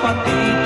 para.